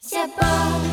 下班